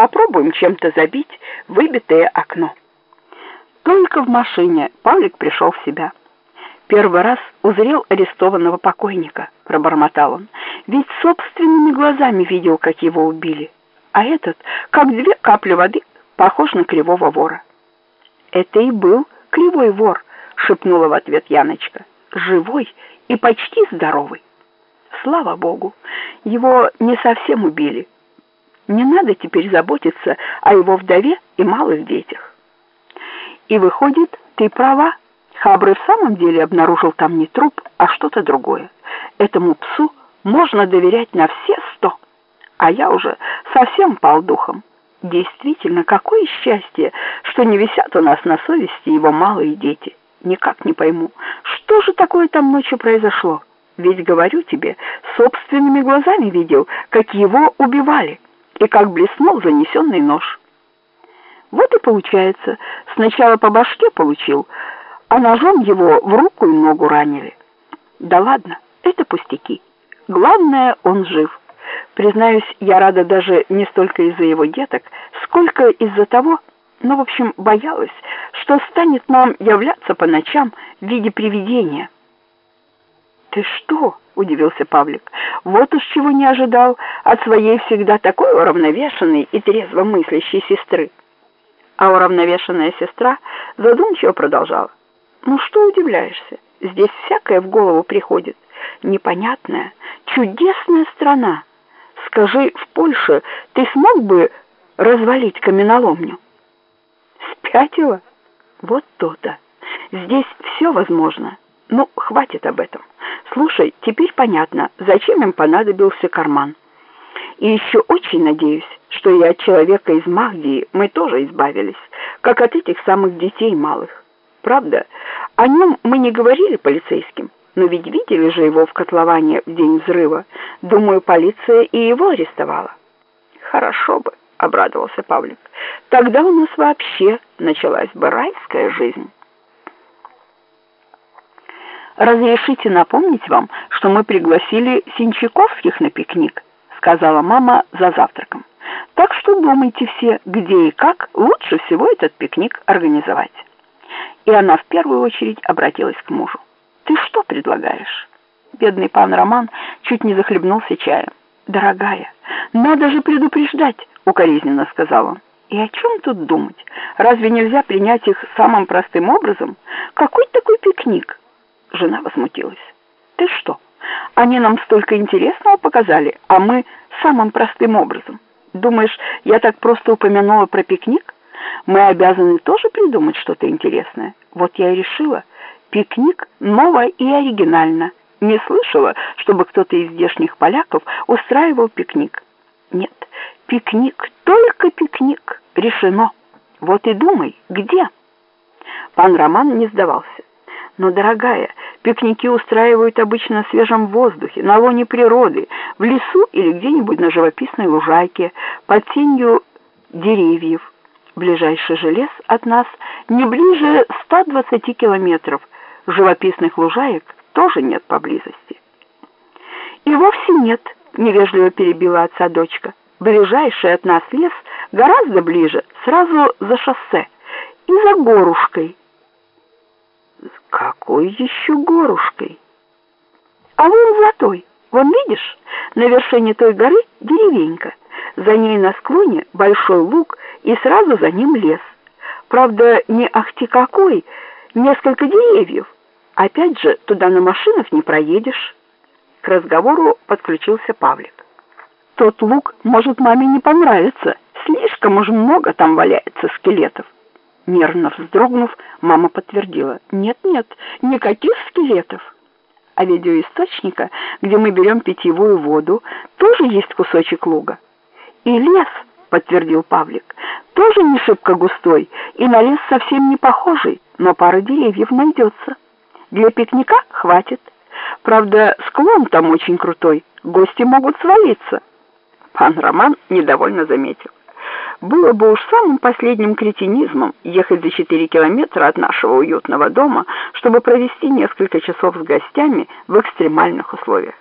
Попробуем чем-то забить выбитое окно. Только в машине Павлик пришел в себя. Первый раз узрел арестованного покойника, пробормотал он. Ведь собственными глазами видел, как его убили. А этот, как две капли воды, похож на кривого вора. Это и был кривой вор, шепнула в ответ Яночка. Живой и почти здоровый. Слава богу, его не совсем убили. Не надо теперь заботиться о его вдове и малых детях. И выходит, ты права. Хабры в самом деле обнаружил там не труп, а что-то другое. Этому псу можно доверять на все сто. А я уже совсем пал духом. Действительно, какое счастье, что не висят у нас на совести его малые дети. Никак не пойму, что же такое там ночью произошло? Ведь, говорю тебе, собственными глазами видел, как его убивали, и как блеснул занесенный нож. Вот и получается, сначала по башке получил, а ножом его в руку и ногу ранили. Да ладно, это пустяки. Главное, он жив. Признаюсь, я рада даже не столько из-за его деток, сколько из-за того, ну, в общем, боялась, что станет нам являться по ночам в виде привидения. «Ты что?» — удивился Павлик. «Вот уж чего не ожидал от своей всегда такой уравновешенной и трезво мыслящей сестры». А уравновешенная сестра задумчиво продолжала. «Ну что удивляешься? Здесь всякое в голову приходит. Непонятная, чудесная страна. Скажи, в Польше ты смог бы развалить каменоломню?» «Спятила? Вот то-то. Здесь все возможно. Ну, хватит об этом». Слушай, теперь понятно, зачем им понадобился карман. И еще очень надеюсь, что и от человека из Махдии мы тоже избавились, как от этих самых детей малых. Правда, о нем мы не говорили полицейским, но ведь видели же его в котловане в день взрыва. Думаю, полиция и его арестовала. Хорошо бы, обрадовался Павлик. Тогда у нас вообще началась бы райская жизнь. «Разрешите напомнить вам, что мы пригласили Синчаковских на пикник», сказала мама за завтраком. «Так что думайте все, где и как лучше всего этот пикник организовать». И она в первую очередь обратилась к мужу. «Ты что предлагаешь?» Бедный пан Роман чуть не захлебнулся чаем. «Дорогая, надо же предупреждать», — укоризненно сказал он. «И о чем тут думать? Разве нельзя принять их самым простым образом? Какой такой пикник?» Жена возмутилась. «Ты что? Они нам столько интересного показали, а мы самым простым образом. Думаешь, я так просто упомянула про пикник? Мы обязаны тоже придумать что-то интересное. Вот я и решила. Пикник ново и оригинально. Не слышала, чтобы кто-то из здешних поляков устраивал пикник. Нет, пикник, только пикник. Решено. Вот и думай, где?» Пан Роман не сдавался. «Но, дорогая, Пикники устраивают обычно на свежем воздухе, на лоне природы, в лесу или где-нибудь на живописной лужайке, под тенью деревьев. Ближайший же лес от нас не ближе 120 километров. Живописных лужаек тоже нет поблизости. И вовсе нет, невежливо перебила отца дочка. Ближайший от нас лес гораздо ближе, сразу за шоссе и за горушкой. Какой еще горушкой? А вон за той, вон видишь, на вершине той горы деревенька. За ней на склоне большой луг и сразу за ним лес. Правда, не ахти какой, несколько деревьев. Опять же, туда на машинах не проедешь. К разговору подключился Павлик. Тот луг может маме не понравиться. Слишком уж много там валяется скелетов. Нервно вздрогнув, мама подтвердила. «Нет-нет, никаких скелетов». А видеоисточника, где мы берем питьевую воду, тоже есть кусочек луга. «И лес», — подтвердил Павлик, — «тоже не шибко густой, и на лес совсем не похожий, но пара деревьев найдется. Для пикника хватит. Правда, склон там очень крутой, гости могут свалиться». Пан Роман недовольно заметил. Было бы уж самым последним кретинизмом ехать за четыре километра от нашего уютного дома, чтобы провести несколько часов с гостями в экстремальных условиях.